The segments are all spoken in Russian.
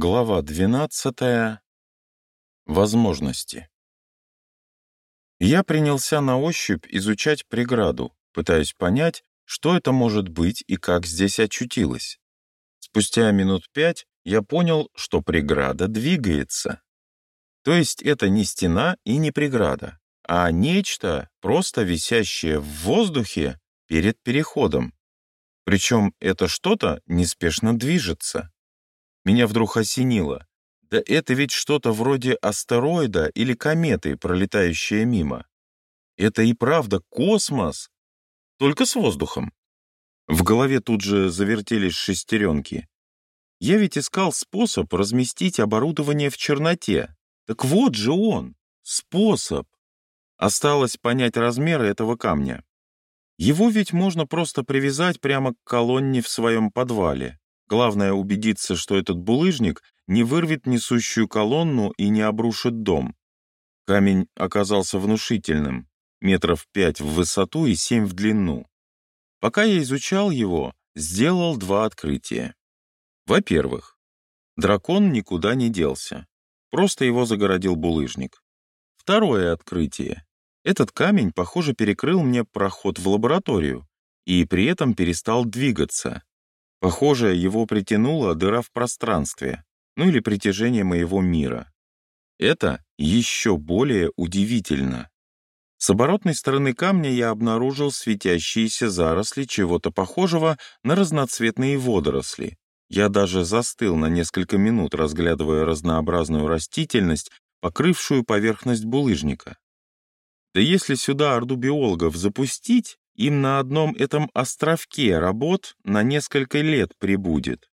Глава 12. Возможности. Я принялся на ощупь изучать преграду, пытаясь понять, что это может быть и как здесь очутилось. Спустя минут пять я понял, что преграда двигается. То есть это не стена и не преграда, а нечто, просто висящее в воздухе перед переходом. Причем это что-то неспешно движется. Меня вдруг осенило. Да это ведь что-то вроде астероида или кометы, пролетающая мимо. Это и правда космос, только с воздухом. В голове тут же завертелись шестеренки. Я ведь искал способ разместить оборудование в черноте. Так вот же он, способ. Осталось понять размеры этого камня. Его ведь можно просто привязать прямо к колонне в своем подвале. Главное убедиться, что этот булыжник не вырвет несущую колонну и не обрушит дом. Камень оказался внушительным, метров пять в высоту и семь в длину. Пока я изучал его, сделал два открытия. Во-первых, дракон никуда не делся, просто его загородил булыжник. Второе открытие. Этот камень, похоже, перекрыл мне проход в лабораторию и при этом перестал двигаться. Похоже, его притянула дыра в пространстве, ну или притяжение моего мира. Это еще более удивительно. С оборотной стороны камня я обнаружил светящиеся заросли чего-то похожего на разноцветные водоросли. Я даже застыл на несколько минут, разглядывая разнообразную растительность, покрывшую поверхность булыжника. Да если сюда орду биологов запустить, им на одном этом островке работ на несколько лет прибудет.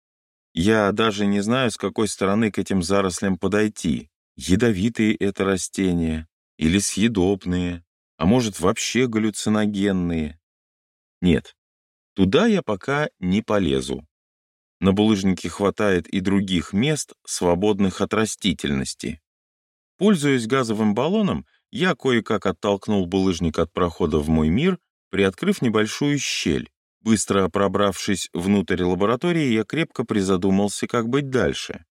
Я даже не знаю, с какой стороны к этим зарослям подойти. Ядовитые это растения или съедобные, а может вообще галлюциногенные. Нет, туда я пока не полезу. На булыжнике хватает и других мест, свободных от растительности. Пользуясь газовым баллоном, я кое-как оттолкнул булыжник от прохода в мой мир приоткрыв небольшую щель. Быстро пробравшись внутрь лаборатории, я крепко призадумался, как быть дальше.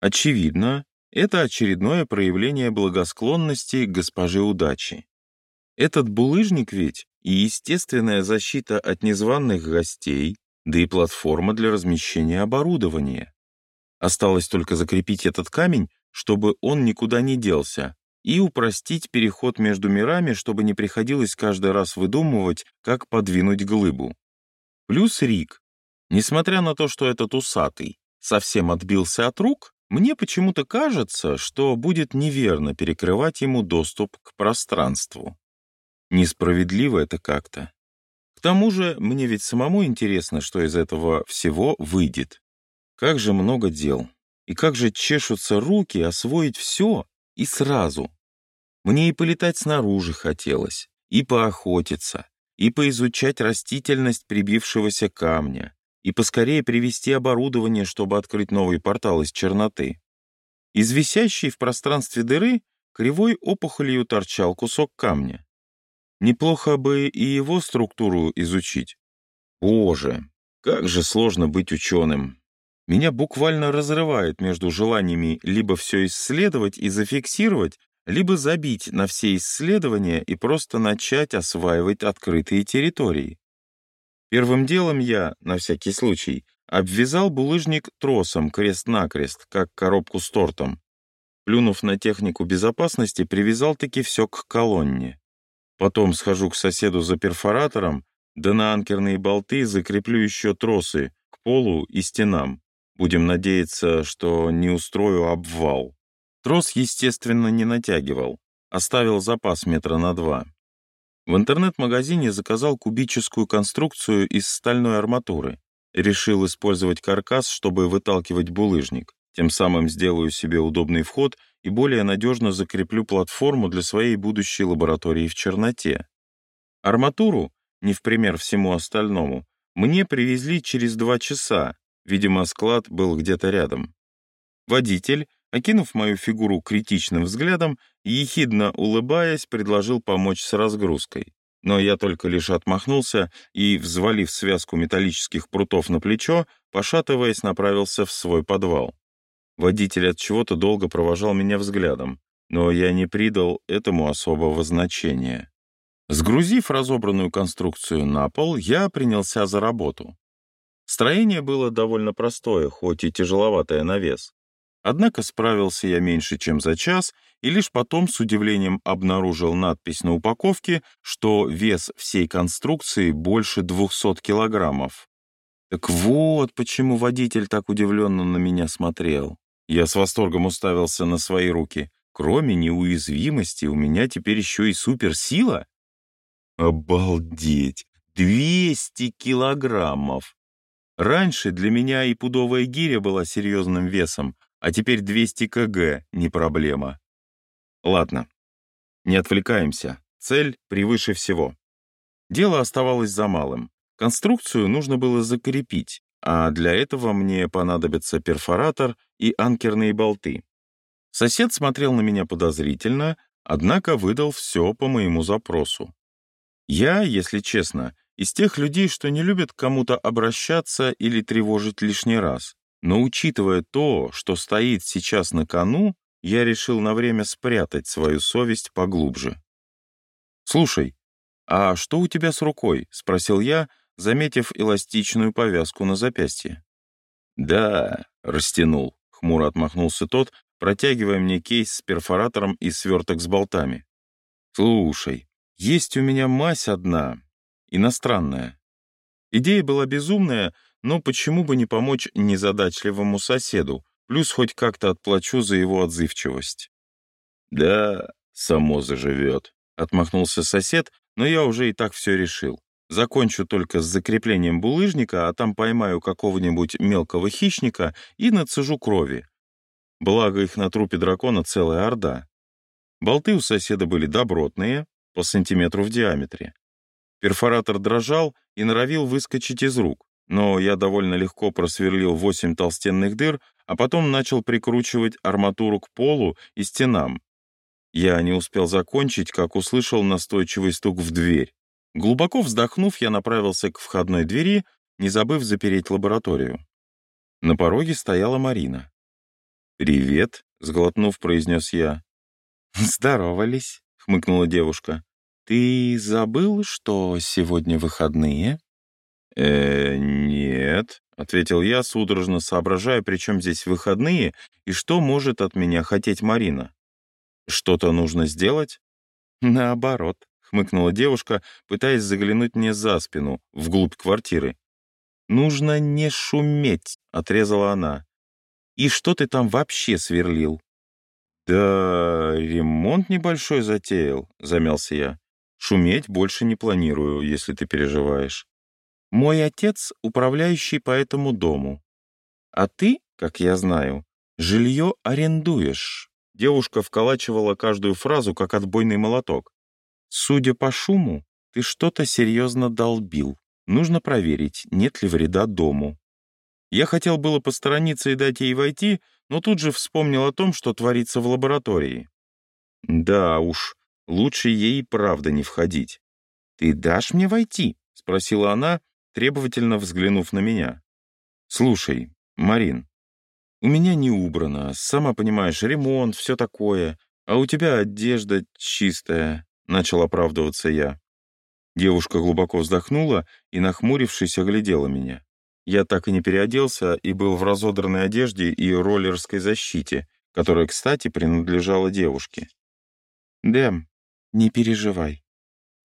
Очевидно, это очередное проявление благосклонности госпожи удачи. Этот булыжник ведь и естественная защита от незваных гостей, да и платформа для размещения оборудования. Осталось только закрепить этот камень, чтобы он никуда не делся, и упростить переход между мирами, чтобы не приходилось каждый раз выдумывать, как подвинуть глыбу. Плюс Рик. Несмотря на то, что этот усатый совсем отбился от рук, мне почему-то кажется, что будет неверно перекрывать ему доступ к пространству. Несправедливо это как-то. К тому же, мне ведь самому интересно, что из этого всего выйдет. Как же много дел. И как же чешутся руки освоить все, и сразу. Мне и полетать снаружи хотелось, и поохотиться, и поизучать растительность прибившегося камня, и поскорее привести оборудование, чтобы открыть новый портал из черноты. Из висящей в пространстве дыры кривой опухолью торчал кусок камня. Неплохо бы и его структуру изучить. Боже, как же сложно быть ученым. Меня буквально разрывает между желаниями либо все исследовать и зафиксировать, либо забить на все исследования и просто начать осваивать открытые территории. Первым делом я, на всякий случай, обвязал булыжник тросом крест-накрест, как коробку с тортом. Плюнув на технику безопасности, привязал-таки все к колонне. Потом схожу к соседу за перфоратором, да на анкерные болты закреплю еще тросы к полу и стенам. Будем надеяться, что не устрою обвал. Трос, естественно, не натягивал, оставил запас метра на два. В интернет-магазине заказал кубическую конструкцию из стальной арматуры. Решил использовать каркас, чтобы выталкивать булыжник. Тем самым сделаю себе удобный вход и более надежно закреплю платформу для своей будущей лаборатории в черноте. Арматуру, не в пример всему остальному, мне привезли через два часа, Видимо, склад был где-то рядом. Водитель, окинув мою фигуру критичным взглядом, ехидно улыбаясь, предложил помочь с разгрузкой. Но я только лишь отмахнулся и, взвалив связку металлических прутов на плечо, пошатываясь, направился в свой подвал. Водитель от чего-то долго провожал меня взглядом, но я не придал этому особого значения. Сгрузив разобранную конструкцию на пол, я принялся за работу. Строение было довольно простое, хоть и тяжеловатое на вес. Однако справился я меньше, чем за час, и лишь потом с удивлением обнаружил надпись на упаковке, что вес всей конструкции больше 200 килограммов. Так вот, почему водитель так удивленно на меня смотрел. Я с восторгом уставился на свои руки. Кроме неуязвимости, у меня теперь еще и суперсила. Обалдеть! 200 килограммов! Раньше для меня и пудовая гиря была серьезным весом, а теперь 200 кг не проблема. Ладно, не отвлекаемся. Цель превыше всего. Дело оставалось за малым. Конструкцию нужно было закрепить, а для этого мне понадобится перфоратор и анкерные болты. Сосед смотрел на меня подозрительно, однако выдал все по моему запросу. Я, если честно, из тех людей, что не любят кому-то обращаться или тревожить лишний раз. Но учитывая то, что стоит сейчас на кону, я решил на время спрятать свою совесть поглубже. «Слушай, а что у тебя с рукой?» — спросил я, заметив эластичную повязку на запястье. «Да», — растянул, — хмуро отмахнулся тот, протягивая мне кейс с перфоратором и сверток с болтами. «Слушай, есть у меня мазь одна, иностранная. Идея была безумная, но почему бы не помочь незадачливому соседу, плюс хоть как-то отплачу за его отзывчивость. «Да, само заживет», — отмахнулся сосед, но я уже и так все решил. Закончу только с закреплением булыжника, а там поймаю какого-нибудь мелкого хищника и нацежу крови. Благо их на трупе дракона целая орда. Болты у соседа были добротные, по сантиметру в диаметре. Перфоратор дрожал и норовил выскочить из рук но я довольно легко просверлил восемь толстенных дыр, а потом начал прикручивать арматуру к полу и стенам. Я не успел закончить, как услышал настойчивый стук в дверь. Глубоко вздохнув, я направился к входной двери, не забыв запереть лабораторию. На пороге стояла Марина. «Привет», — сглотнув, произнес я. «Здоровались», — хмыкнула девушка. «Ты забыл, что сегодня выходные?» «Э, нет», — ответил я, судорожно соображая, при чем здесь выходные и что может от меня хотеть Марина. «Что-то нужно сделать?» «Наоборот», — хмыкнула девушка, пытаясь заглянуть мне за спину, вглубь квартиры. «Нужно не шуметь», — отрезала она. «И что ты там вообще сверлил?» «Да ремонт небольшой затеял», — замялся я. «Шуметь больше не планирую, если ты переживаешь». Мой отец — управляющий по этому дому. А ты, как я знаю, жилье арендуешь. Девушка вколачивала каждую фразу, как отбойный молоток. Судя по шуму, ты что-то серьезно долбил. Нужно проверить, нет ли вреда дому. Я хотел было посторониться и дать ей войти, но тут же вспомнил о том, что творится в лаборатории. Да уж, лучше ей правда не входить. «Ты дашь мне войти?» — спросила она, требовательно взглянув на меня. «Слушай, Марин, у меня не убрано, сама понимаешь, ремонт, все такое, а у тебя одежда чистая», — начал оправдываться я. Девушка глубоко вздохнула и, нахмурившись, оглядела меня. Я так и не переоделся и был в разодранной одежде и роллерской защите, которая, кстати, принадлежала девушке. «Дэм, не переживай.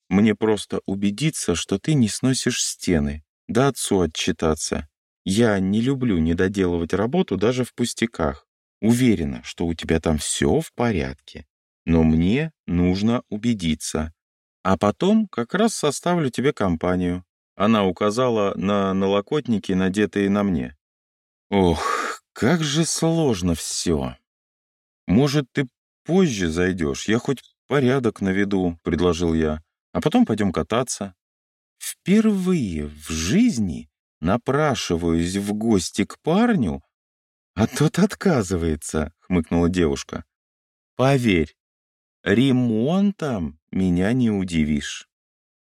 Мне просто убедиться, что ты не сносишь стены, да отцу отчитаться. Я не люблю недоделывать работу даже в пустяках. Уверена, что у тебя там все в порядке. Но мне нужно убедиться. А потом как раз составлю тебе компанию. Она указала на налокотники, надетые на мне. Ох, как же сложно все. Может, ты позже зайдешь, я хоть порядок наведу, предложил я а потом пойдем кататься. Впервые в жизни напрашиваюсь в гости к парню, а тот отказывается, — хмыкнула девушка. Поверь, ремонтом меня не удивишь.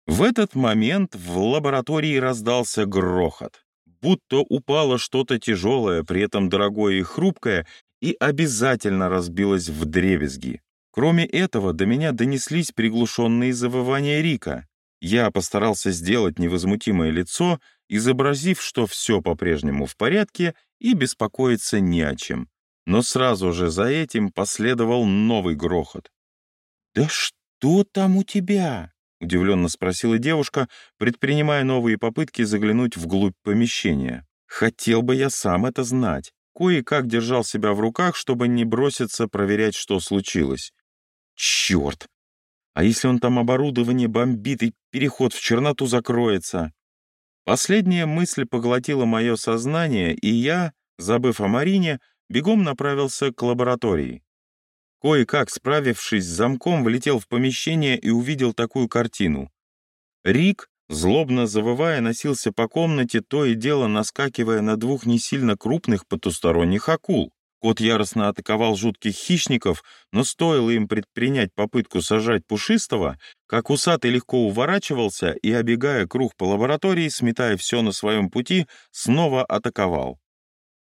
В этот момент в лаборатории раздался грохот. Будто упало что-то тяжелое, при этом дорогое и хрупкое, и обязательно разбилась в дребезги. Кроме этого, до меня донеслись приглушенные завывания Рика. Я постарался сделать невозмутимое лицо, изобразив, что все по-прежнему в порядке и беспокоиться не о чем. Но сразу же за этим последовал новый грохот. «Да что там у тебя?» — удивленно спросила девушка, предпринимая новые попытки заглянуть вглубь помещения. «Хотел бы я сам это знать. Кое-как держал себя в руках, чтобы не броситься проверять, что случилось. Черт! А если он там оборудование бомбит и переход в черноту закроется? Последняя мысль поглотила мое сознание, и я, забыв о Марине, бегом направился к лаборатории. Кое-как, справившись с замком, влетел в помещение и увидел такую картину. Рик, злобно завывая, носился по комнате, то и дело наскакивая на двух не сильно крупных потусторонних акул. Кот яростно атаковал жутких хищников, но стоило им предпринять попытку сажать пушистого, как усатый легко уворачивался и, обегая круг по лаборатории, сметая все на своем пути, снова атаковал.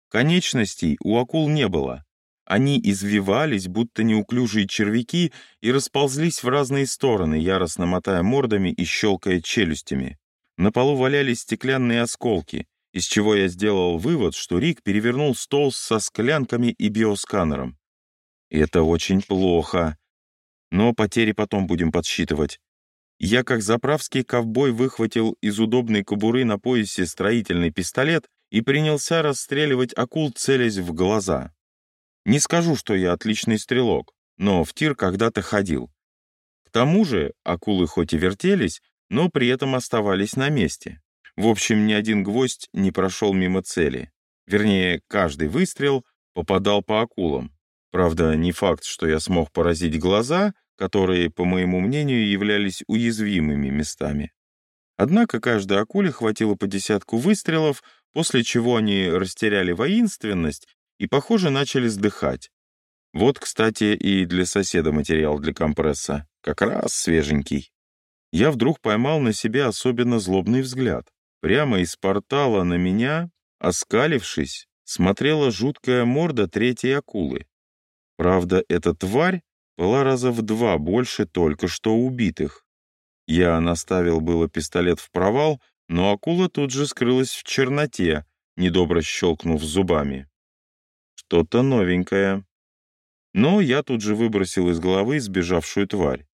Конечностей у акул не было. Они извивались, будто неуклюжие червяки, и расползлись в разные стороны, яростно мотая мордами и щелкая челюстями. На полу валялись стеклянные осколки из чего я сделал вывод, что Рик перевернул стол со склянками и биосканером. Это очень плохо. Но потери потом будем подсчитывать. Я, как заправский ковбой, выхватил из удобной кобуры на поясе строительный пистолет и принялся расстреливать акул, целясь в глаза. Не скажу, что я отличный стрелок, но в тир когда-то ходил. К тому же акулы хоть и вертелись, но при этом оставались на месте. В общем, ни один гвоздь не прошел мимо цели. Вернее, каждый выстрел попадал по акулам. Правда, не факт, что я смог поразить глаза, которые, по моему мнению, являлись уязвимыми местами. Однако каждой акуле хватило по десятку выстрелов, после чего они растеряли воинственность и, похоже, начали сдыхать. Вот, кстати, и для соседа материал для компресса. Как раз свеженький. Я вдруг поймал на себе особенно злобный взгляд. Прямо из портала на меня, оскалившись, смотрела жуткая морда третьей акулы. Правда, эта тварь была раза в два больше только что убитых. Я наставил было пистолет в провал, но акула тут же скрылась в черноте, недобро щелкнув зубами. Что-то новенькое. Но я тут же выбросил из головы сбежавшую тварь.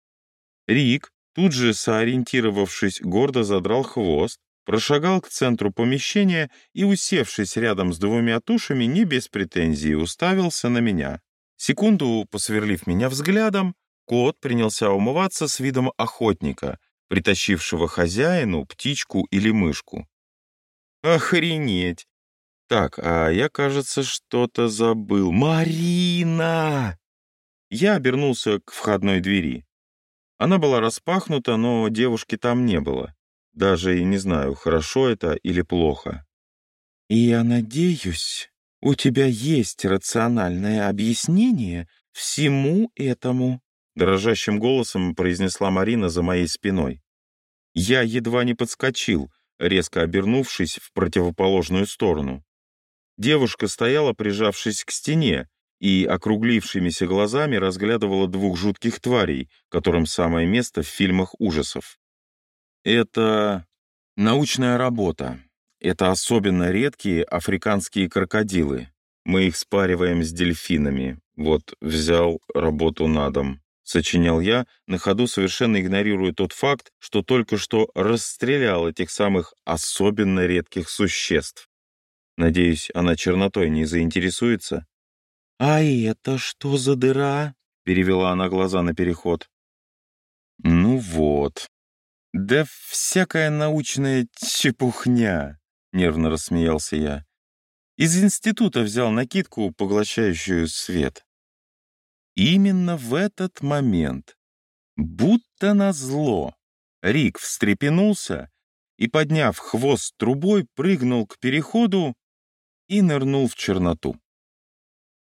Рик, тут же соориентировавшись, гордо задрал хвост, прошагал к центру помещения и, усевшись рядом с двумя тушами, не без претензий уставился на меня. Секунду посверлив меня взглядом, кот принялся умываться с видом охотника, притащившего хозяину птичку или мышку. Охренеть! Так, а я, кажется, что-то забыл. Марина! Я обернулся к входной двери. Она была распахнута, но девушки там не было. Даже и не знаю, хорошо это или плохо. И я надеюсь, у тебя есть рациональное объяснение всему этому, дрожащим голосом произнесла Марина за моей спиной. Я едва не подскочил, резко обернувшись в противоположную сторону. Девушка стояла, прижавшись к стене, и округлившимися глазами разглядывала двух жутких тварей, которым самое место в фильмах ужасов. Это научная работа. Это особенно редкие африканские крокодилы. Мы их спариваем с дельфинами. Вот взял работу на дом. Сочинял я, на ходу совершенно игнорируя тот факт, что только что расстрелял этих самых особенно редких существ. Надеюсь, она чернотой не заинтересуется. «А это что за дыра?» — перевела она глаза на переход. «Ну вот», «Да всякая научная чепухня», — нервно рассмеялся я. «Из института взял накидку, поглощающую свет». Именно в этот момент, будто назло, Рик встрепенулся и, подняв хвост трубой, прыгнул к переходу и нырнул в черноту.